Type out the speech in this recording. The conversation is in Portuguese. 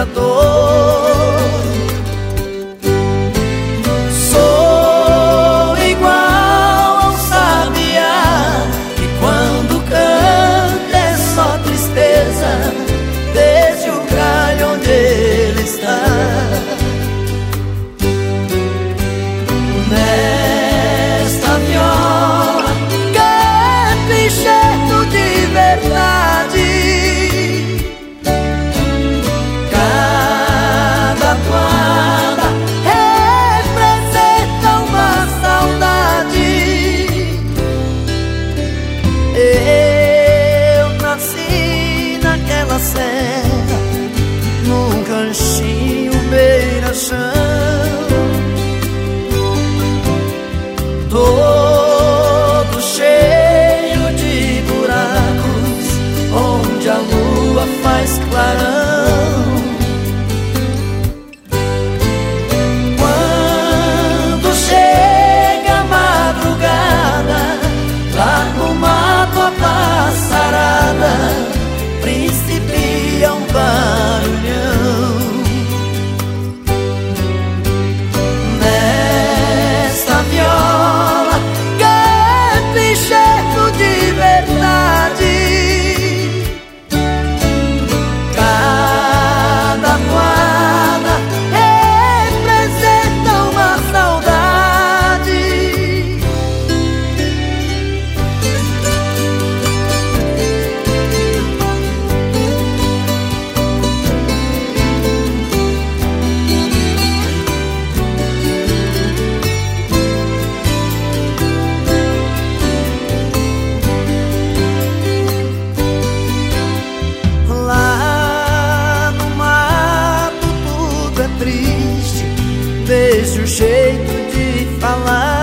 a todos. 身 vejo o jeito de falar.